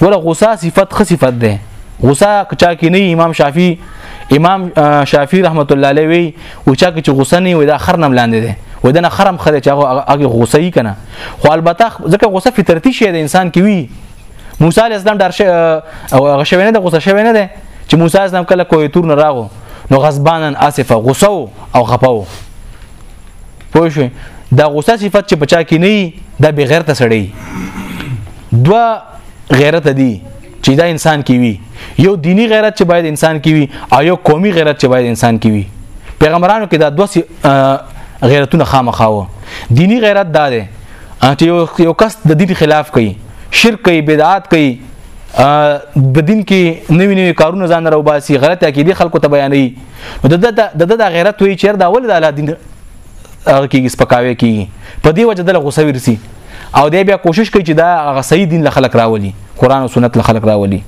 ګوره غوسه صفت خ صفت ده غوسه چا کې نه امام شافعي امام شافعي رحمت الله علیه وی او چا کې چې غوسه نه وي دا خرنم لاندې ده ودنه خرم خره چې هغه غوسه یې کنه خو البته ځکه غوسه فطرتي شی د انسان کې وی موسی علی السلام ډار شو او هغه شوی نه ده غوسه شوی نه ده چې موسی علی السلام کله کوی تور نه راغو نو غضبانن اسفه غوسه او غپاو پوه شئ دا غوسه صفت چې بچا کې نه دا به غیرت سړی دوا غیرت دی چې دا انسان کې وي یو دینی غیرت چې باید انسان کې وي او یو قومي غیرت چې باید انسان کې وي پیغمبرانو کې دا دوه غیرتونه خامخاوه دینی غیرت دا دی چې یو کس د دین خلاف کوي شرک کوي بدعات کوي په دین کې نوی نوی کارونه ځان راوباسي غلط عقیده خلکو ته بیانوي د د د غیرت وی چیر دا ول د الله دین هغه کیږي سپکاوي کیږي په دې وجه دل غوسه ورسي او دی بیا کوشش کوي چې دا هغه صحیح دین له خلق راولي قران او سنت له خلق راولي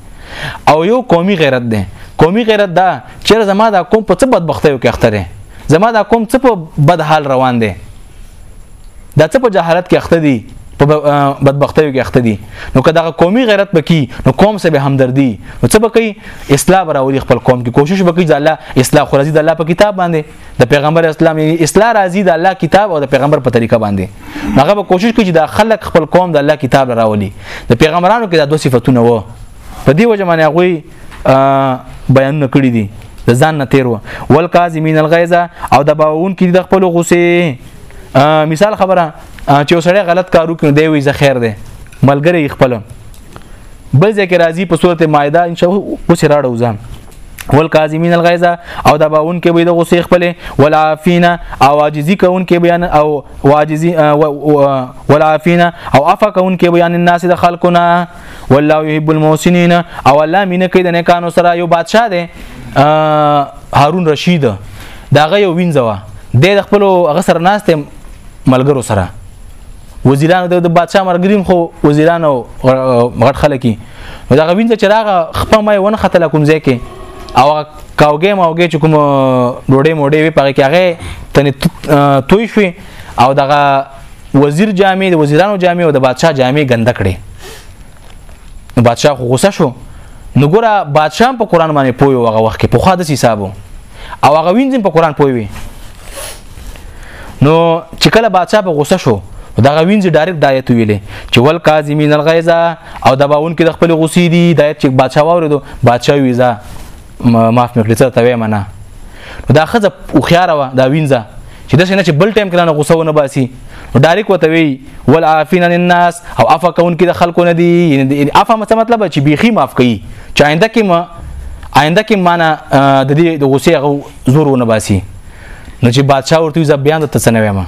او یو قومي غیرت ده قومي غیرت دا چې زما دا قوم په څه بدبختیو کې اخته ده زما دا قوم څه په بد حال روان ده دا څه په جهالت کې اخته دي په بدبختیو کې اخته دي نو که دغه قومي غیرت بکی نو قوم سره به همدردي نو څه بکی اصلاح راولي خپل قوم کې کوشش وکړي چې الله اصلاح خو راځي د الله په کتاب باندې د پیغمبر اسلام یعنی اصلاح راځي د الله کتاب او د پیغمبر په طریقه باندې هغه به کوشش کوي چې د خلک خپل قوم د الله کتاب راولي د پیغمبرانو کې د دوه صفاتونه وو په دې وجه باندې هغه بیان نکړي دي د ځان نه تیر و والکاظمین الغیظ او د باون کې د خپل غصه مثال خبره چې وسړی غلط کارو کوي دی وي زه خیر دی ملګری خپل بل ځکه راځي په صورت مائده ان شاء الله اوس راړو ځان والکاظمین الغیظ او د باون کې به د غصې خپل والعافین او عاجزی کون کې بیان او واجزی والعافین او عفا کون کې بیان الناس د خلقنا والله يحب المحسنین او الله مینه کوي د نیکانو سره یو بادشاه دی هارون رشید داغه یو وینځوا د خپل غسر ناس ته ملګرو سره وزیران د بادشاہ مرګریم خو وزیران او غټ خلک نو دا غوینځ چې راغه خپه مې ونه خطر کوم ځای کې او کاوګې ماوګې چې کوم ډوډۍ موډې وی پاره کې هغه تنه توي شوي او دغه وزیر جامع د وزیرانو جامع او د بادشاہ جامع ګند کړي بادشاہ خو غوسه شو نو ګوره بادشاہ په قران باندې پوي وغه وخت کې په خاده حسابو او هغه وینځم په قران پوي وي نو چې کله بادشاہ په غوسه شو دا غوینځ ډایرک دایت ویلې چې ول کاظمین الغیظ او دباون کې د خپل غوسی دی دایت چې بادشاہ وریدو بادشاہ ویزا معاف مې کړی ته وې منه دا خزه او خيار وا دا وینځه چې داسې نه چې بل ټایم کړه غوسه ونه باسي نو ډایرک وته وی ول عافین الناس او عفا کون کې د خلکو نه دی یعنی عفا مطلب چې بیخي معاف کوي چې آینده کې ما آینده کې معنا د دې د غوسه غو زور ونه باسي نو چې بادشاہ ورته ځ بیان د تسنوي ما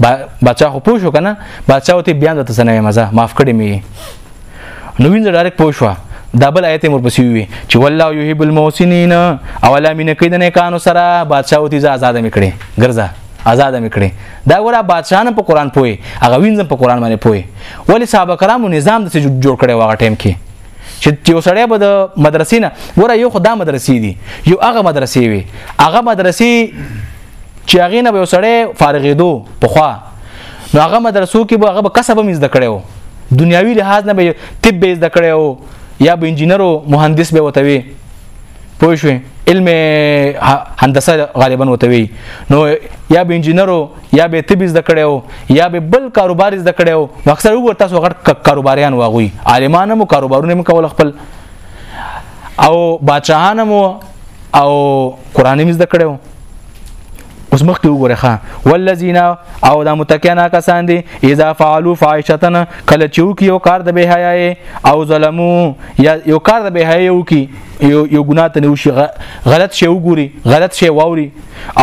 بادشاہ خو پوښو کنه بادشاہ ته بیان د تسنوي ما زه معاف کړی می نو وینځ ډایرک پوه شو دا بل آیت مور پسې وي چې والله یحب المحسنین او لا مين کید نه کانو سره بادشاہ وتی ز آزاد میکړي ګرځا آزاد میکړي دا ګوره بادشاہ نه په قران پوي هغه وینځ په قران باندې پوي ولی صحابه کرامو نظام د جوړ کړي واغه ټیم کې چې یو سړی به د مدرسې نه ګوره یو خدا مدرسې دي یو هغه مدرسې وي هغه مدرسې چې هغه نه به یو سړی فارغېدو په خوا نو هغه مدرسو کې به هغه به کسب هم زده کړی وو دنیاوی لحاظ نه به طب به زده کړی وو یا به انجینر او مهندس به وته وي پوه شو علم هندسه غالبا وته وي نو یا به انجینر یا به طب زده کړی وو یا به بل کاروبار زده کړی وو اکثر وګور تاسو غټ کاروباریان واغوي عالمانو مو کاروبارونه مو کول خپل او بادشاهانو او قران مې زده کړو اوس مخکې وګوره ښا والذین او دا متکینا کسان دي اذا فعلوا فاحشتن کله چې وکي یو کار د بهایي او ظلمو یا یو کار د بهایي وکي یو یو ګناه ته نو شي غلط شي وګوري غلط شي ووري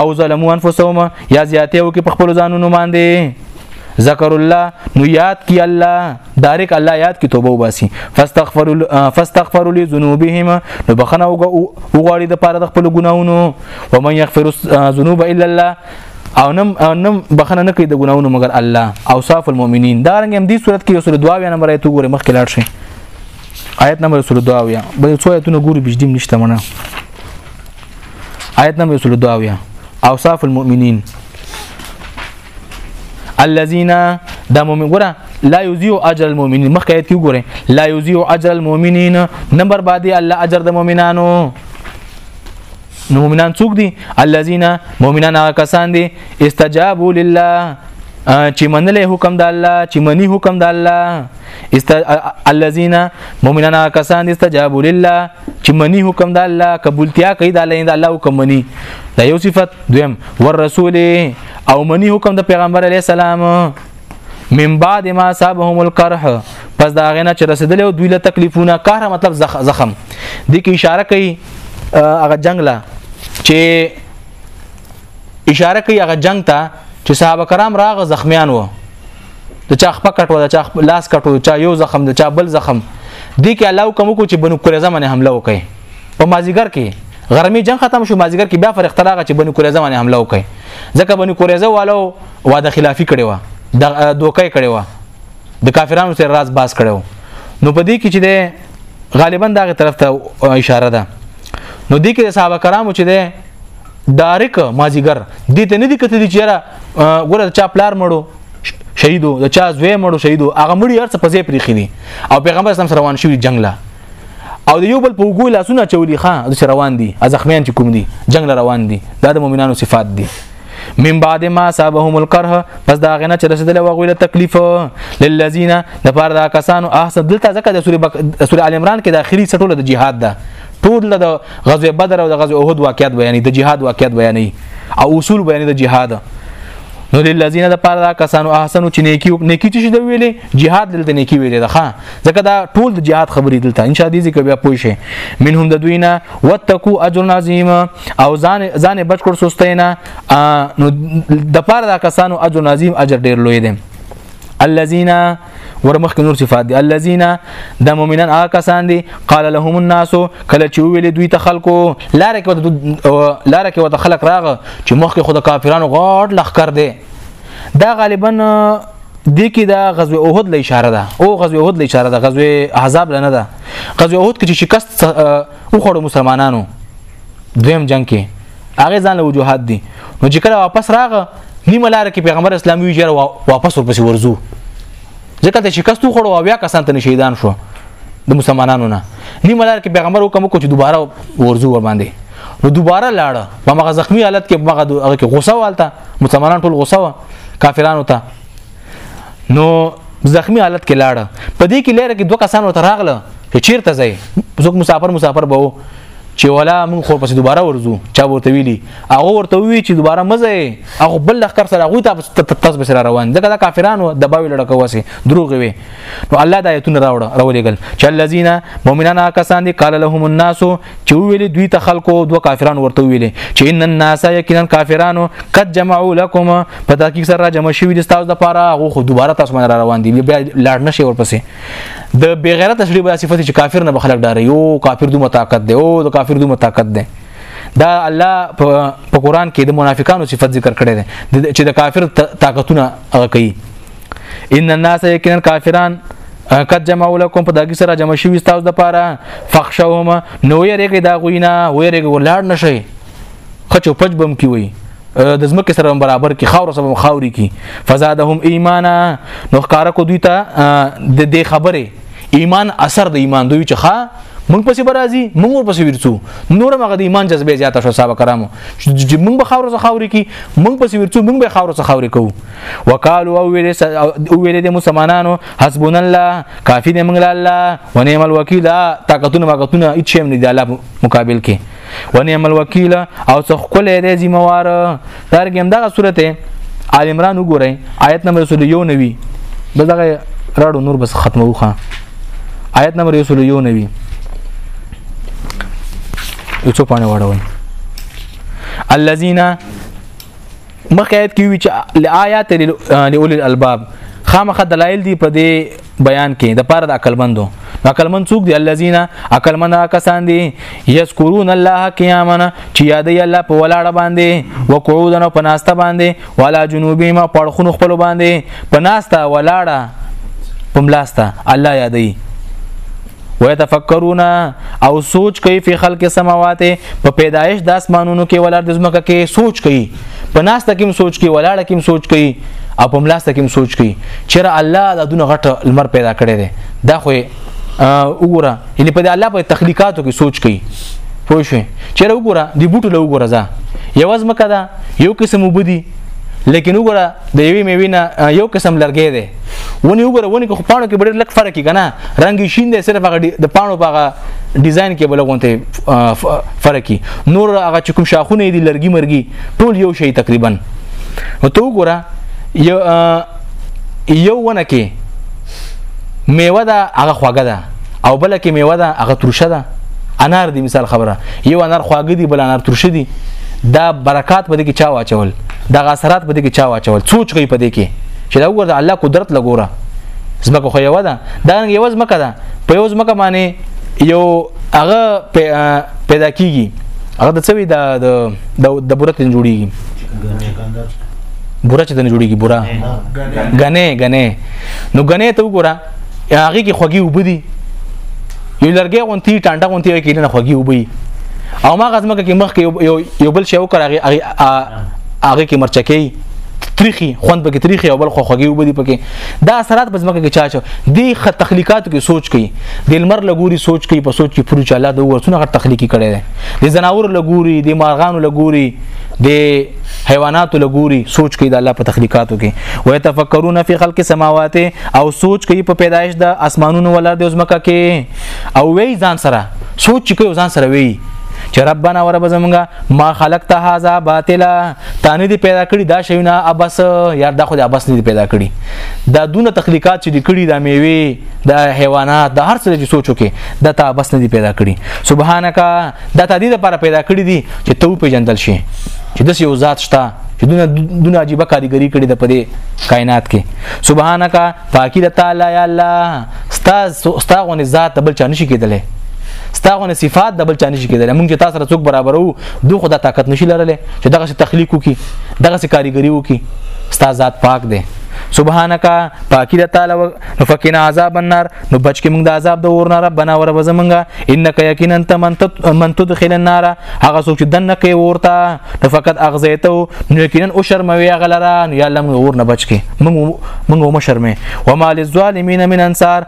او ظلمو انفسهم یا زیاته وکي په خپل ځانونو باندې ذکر الله نو یاد کی الله دارک الله یاد کی توبه وباسي فاستغفر فاستغفر لي ذنوبهم نو بخنه وغواړي د پاره د خپل ګناونو ومن يغفر الذنوب الا الله او نم او نم بخنه نه کوي د ګناونو مگر الله او صاف المؤمنین دا رنګ هم دې صورت کې یو سره دعا وی نمبر ایت وګوره مخکې لاړ شي آیت نمبر سره دعا وی بل څو آیتونه ګوري بجدیم نشته منه آیت نمبر سره دعا وی او صاف المؤمنین الذين دا مؤمن ګره لا يضيع اجر المؤمنين مخکې ایت کې وګوره لا يضيع اجر المؤمنين نمبر باندې الله اجر د مؤمنانو نو مؤمنان څوک دي الذين مؤمنان هغه کسان دي استجابوا لله چې منلې حکم د الله چې منی حکم د الله است الذين مؤمنان کسان دي استجابوا لله چې منی حکم د الله قبولتیا کوي د الله د الله حکم منی دا یو صفت دویم ور رسول او منی حکم د پیغمبر علی السلام من بعد ما صابهم القرح پس دا غنه چې رسیدل او دوی له تکلیفونه قهر مطلب زخم د کی اشاره کوي هغه جنگ لا چې اشاره کوي هغه جنگ ته چې صحابه کرام راغ زخمیان وو د چا خپل کټو د چا لاس کټو چا یو زخم د چا بل زخم دی کې الله کوم کو چې بنو قریظه باندې حمله وکړي په مازیګر کې غرمې جنگ ختم شو مازیګر کې بیا فرښت راغی چې بنو قریظه باندې حمله وکړي ځکه بنو قریظه والو واده خلافی کړي و د دوکې کړي و د کافرانو سره راز باز کړو نو په دې کې چې ده غالبا دغه طرف ته اشاره ده نو دې کې صحابه کرامو چې ده دارک مازیګر دې ته نه دي کتلی چې را ګوره چا پلار مړو شهیدو د چا زوی مړو شهیدو هغه مړي هرڅه په ځای پرې خېدي او پیغمبر اسلام سره روان شوی جنگ لا او د یو بل په وګو لاسونه چولی خان د روان دي ازخمیان چې کوم دي جنگ روان دي دا د مؤمنانو صفات دي من بعد ما صابهم الكره پس دا غنه چې رسیدل وغوی له تکلیف للذین د پاره دا کسانو احسن دلته ځکه د سوره بک... سوره ال عمران کې د اخري سټول د جهاد ده ټول د غزوه بدر او د غزوه احد واقعیت بیانې د جهاد واقعیت بیانې او اصول بیانې د جهاد نو للذین د پاره دا کسانو احسن چې نیکی نیکی چې د ویلې جهاد دلته نیکی ویلې ده ښا ځکه دا ټول د جهاد خبرې دلته ان شاء الله دې بیا پوه شي منهم د دوی نه وتقو اجر عظیم او ځان ځان بچ کړ سستینا نو د پاره دا کسانو اجر عظیم اجر ډیر لوی دی الذين ورمخک نور صفات دي الذين د مؤمنان هغه کسان دي قال لهم الناس کله چې ویل دوی ته خلکو لار کې لار کې وته خلک راغ چې مخکې خود کافرانو غاټ لخر دي دا غالبا د کې دا غزوه احد له اشاره ده او غزوه احد له اشاره ده غزوه احزاب لنه ده غزوه احد کې چې شکست وخوړو مسلمانانو دویم جنگ کې هغه ځان له وجوهات دي نو چې کله واپس راغ نیمه لار کې پیغمبر اسلامي ویجر واپس ورپسې ورزو ځکه ته شکست وخوړو او بیا کسان ته شهیدان شو د مسلمانانو نه نیمه لار کې پیغمبر وکم کو چې دوباره ورزو ور باندې نو دوباره لاړه په مغه زخمی حالت کې مغه هغه کې غوسه والته مسلمانان ټول غوسه و کافرانو ته نو زخمی حالت کې لاړ په دې کې لاره کې دوه کسان ورته راغله چې چیرته ځای زوک مسافر مسافر به وو چې ولا موږ خو پس دوباره ورزو چا ورته ویلي هغه ورته وی چې دوباره مزه هغه بل لخر سره هغه ته تاسو به سره روان ځکه دا کافرانو د باوی لړکه وسی دروغ وي نو الله د آیتونه راوړ راولېګل چې الذين مؤمنان کسان دي قال لهم الناس چې ویل دوی ته خلکو دوه کافرانو ورته ویل چې ان الناس یقینا کافرانو قد جمعوا لكم په تحقیق سره جمع شوی دي تاسو د پاره هغه خو دوباره تاسو باندې را روان دي بیا لاړ نشي ورپسې د بغیرت تشریح به صفت چې کافر نه بخلک ډار یو کافر دوه طاقت دی او د کافر دوه طاقت دی دا الله په قران کې د منافقانو صفت ذکر کړی دی چې د کافر طاقتونه هغه کوي ان الناس یقینا کافران قد جمعوا لكم په دغه سره جمع شوي تاسو د پاره فخشوهم نو یریږي دا غوینه ویریږي ولاړ نشي خچو پج بم کی وي د زمکه سره برابر کی خاور سره خاوري کی فزادهم ایمانا نو ښکارا کو دوی ته د دې خبره ایمان اثر د ایمان دوی چې ښا مونږ پسې برازي مونږ ور پسې ورڅو نور مغه د ایمان جذبه زیاته شو صاحب کرامو چې مونږ به خاور سره خاوري کی مونږ پسې ورڅو مونږ به خاور سره خاوري کوو وقالو او ویل او ویل د مسلمانانو حسبنا الله کافی د منګل الله ونعم الوکیل طاقتونه ماقتونه هیڅ شی نه دی الله مقابل کې ونعم الوکیل او څخ کول دی ذمہ وار ترګم دغه سورته آل عمران وګورئ آیت نمبر 109 دغه راړو نور بس ختمه وخه آیت نمبر 109 یو څو پانه وړوي الذين مخکې آیت کې وی چې لآیات لأول الالباب خامخ دلایل دی په دې بیان کې د پاره د عقلمندو عقلمن څوک دی الذين عقلمن کسان دي یذكرون الله قیاما چې یاد یې الله په ولاړه باندې وقعودا او پناسته باندې والا جنوبی ما پړخونو خپل باندې پناسته ولاړه پملاسته الله یادې ويتفکرون او سوچ کوي په خلق سماوات په پیدایش د اسمانونو کې ولر د زمکه کې سوچ کوي په ناس تکم سوچ کوي ولاړه کې سوچ کوي او په ملاس تکم سوچ کوي چیرې الله د دونه غټ لمر پیدا کړی دی دا خو وګوره یعنی په الله په تخلیقاتو کې سوچ کوي پوه شو چیرې وګوره د بوټو له وګوره ځه یو ځمکه ده یو قسم وبدي لیکن وګوره د یوې میوې نه یو قسم لرګی دی ونی وګوره ونی کو پانو کې ډېر لک فرق کی کنه رنگ شین دی صرف هغه د پانو په هغه ډیزاین کې بلګونته فرق کی نور هغه چې کوم شاخونه دي لرګي مرګي ټول یو شی تقریبا نو ته وګوره یو یو ونه کې میوه ده هغه خواږه ده او بل کې میوه ده هغه ترشه ده انار دی مثال خبره یو انار خواږه دی بل انار ترشه دی دا برکات په دې کې چا واچول دا غسرات په دې کې چا واچول سوچ کوي په دې کې چې دا وګوره الله قدرت لګوره زمکه خو یو ده دا یو زمکه ده په یو زمکه باندې یو هغه پیدا کیږي هغه د څوی د د بورک نه جوړیږي بورا چې د نه جوړیږي بورا غنه غنه نو غنه ته وګوره هغه کې خوږی وبدي یو لرګي غونتی ټانټه غونتی کې نه خوږی وبي او ما غزمه کې مخ کې یو یو بل شی وکړ هغه هغه کې مرچکی تریخي خوند پکې تریخي او بل خو خوږي وبدي پکې دا اثرات په ځمکه کې چاچو دی خ تخلیقاتو کې سوچ کوي د لمر لګوري سوچ کوي په سوچ کې پوری چې الله د ورسونه غټ تخلیقي کړي دي د زناور لګوري د مارغانو لګوري د حیواناتو لګوري سوچ کوي د الله په تخلیقاتو کې وي تفکرون فی خلق السماوات او سوچ کوي په پیدایش د اسمانونو ولر د ځمکه کې او وی ځان سره سوچ کوي ځان سره وی چې ربنا ورب زمونږه ما خلقت هذا باطلا تا نه دی پیدا کړی دا شیونه ابس یار دا خو د ابس نه دی پیدا کړی دا دونه تخلیقات چې دی کړی دا میوه دا حیوانات دا هر څه چې سوچو کې دا تا ابس نه دی پیدا کړی سبحانك دا تا دې لپاره پیدا کړی دی چې ته په جندل شي چې دس یو ذات شته چې دونه دونه عجیب کاریګری کړی د پدې کائنات کې سبحانك پاکی د تعالی یا الله ستا ستا غو ذات بل چا نشي کېدلی ستاغونه صفات د بل چا نشي کېدلی مونږ چې تاسو سره څوک برابرو دوی خدا طاقت نشي لرلی چې دغه څه تخلیق وکي دغه څه کاریګری وکي ستا ذات پاک دی سبحانك پاکی د تعالی فقنا عذاب النار نو بچ کې موږ د عذاب د اور نه ربنا ور وزمنګ انك یقینا انت من تدخل النار هغه څوک چې دنه کې ورته فقط اغزیته نو یقینا او شرموي غلره نو یا لم اور نه بچ کې موږ موږ مو شرمې وما للظالمین من انصار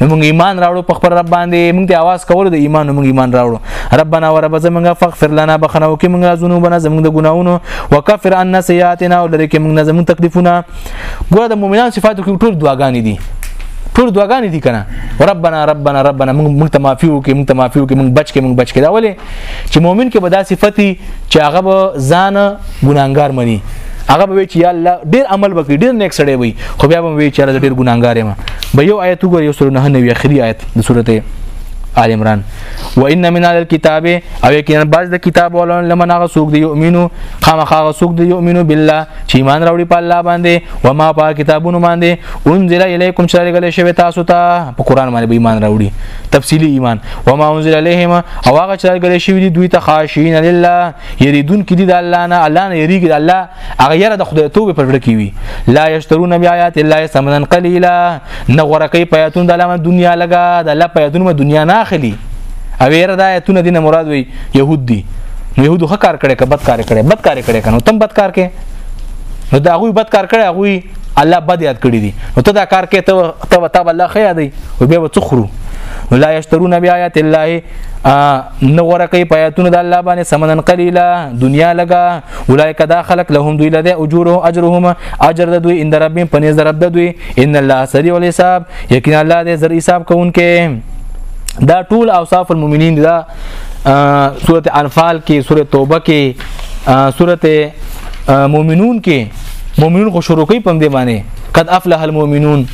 نو موږ ایمان راوړو په خپل رب باندې موږ ته आवाज کول د ایمان موږ ایمان راوړو ربنا ورب زمونږ فغفر لنا بخنه وکي موږ ذنوبنا زمونږ د ګناونو وکفر عنا سیئاتنا ولري کې موږ زمونږ تکلیفونه ګوره د مؤمنانو صفاتو کې ټول دعاګانې دي ټول دعاګانې دي کنه ربنا ربنا ربنا موږ ته معافي وکي موږ ته معافي وکي موږ بچ کې موږ بچ کې دا ولې چې مؤمن کې به دا صفت وي چې هغه به ځان ګناګار مني هغه به چې یا الله ډیر عمل وکړي ډیر نیک سړی وي خو بیا به وي چې الله ډیر ګناګار یم به یو آیت وګورئ یو سره نه نوي اخري آیت د سورته آل عمران و ان من الكتاب او یقینا بعض د کتاب ولون لمن هغه سوق دی یؤمنو خامخ هغه سوق دی یؤمنو بالله چې ایمان راوړي په الله باندې و ما په کتابونو باندې انزل الیکم شارګل شوی تاسو ته په قران باندې ایمان راوړي تفصیلی ایمان وما انزل الیهم او هغه چې درګلې شوی دی دوی ته خاشین لله یریدون کې دی د الله نه الله نه یریږي د الله هغه یره د خدای توبه پر ورکی وی لا یشترون بیاات الله ثمنا قلیلا نه غورکې پیاتون د لمن دنیا لګا د الله پیاتون ما دنیا نه اخلي او یره د ایتونه دینه مراد وی يهود دی نو يهود خکار کړي کبد کار کړي بد کار کړي کنه تم بد کار کې نو دا غوي بد کار کړي غوي الله بد یاد کړی دي نو ته دا کار کې ته ته ته الله خیا دی او به وڅخرو نو لا یشترون بیاات الله نو ورکه پیاتون د الله باندې سمنن قلیلا دنیا لګا اولایک دا خلق لهم دوی لده اجوره اجرهم اجر د دوی اند ربهم پنځ رب د دوی ان الله سریع الحساب یقینا الله دې زر حساب کوونکې دا ټول اوصاف المؤمنین دا سورت انفال کې سورت توبه کې سورت مومنون کې مومنون خو شروع کوي پم دی باندې قد افلح المؤمنون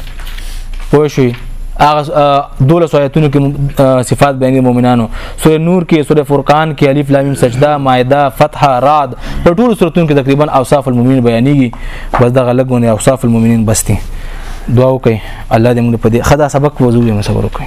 پوه شئ هغه دوله آیتونو کې صفات بیان مؤمنانو سورې نور کې سورې فرقان کې الف لام میم سجده مائده فتح رعد په ټولو سورتونو کې تقریبا اوصاف المؤمنین بیانېږي بس دغه لګونه اوصاف المؤمنین بس دي دعا وکړئ الله دې موږ په دې خدا سبق وضو یې مصور کړئ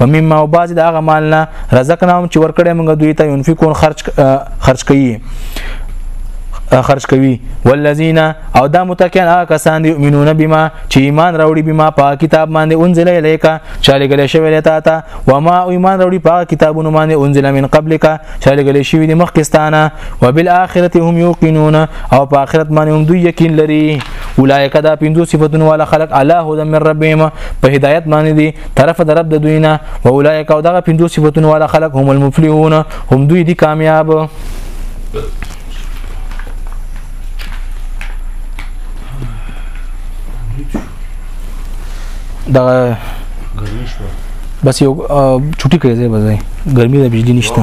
و مما او بعض د هغه مال نه رزقناهم چې ورکړې موږ دوی ته ينفقون خرج خرج کوي خرج کوي والذین او دا متکین هغه کسان دي یؤمنون بما چې ایمان راوړي بما په کتاب باندې انزل الیکا چې لګل شوی لتا تا و ما ایمان راوړي په کتابونو باندې انزل من قبلک چې لګل شوی د مخکستانه وبالآخرته هم یوقنون او په آخرت باندې هم دوی یقین لري اولایک دا پنځو صفاتونو والا خلق الله هدى من ربهم په هدایت باندې دي طرف د رب د دوی نه او اولایک او دغه پنځو صفاتونو والا خلق هم المفلحون هم دوی دي کامیاب دا بس یو چټي کوي زه بځای ګرمي د بجلی نشته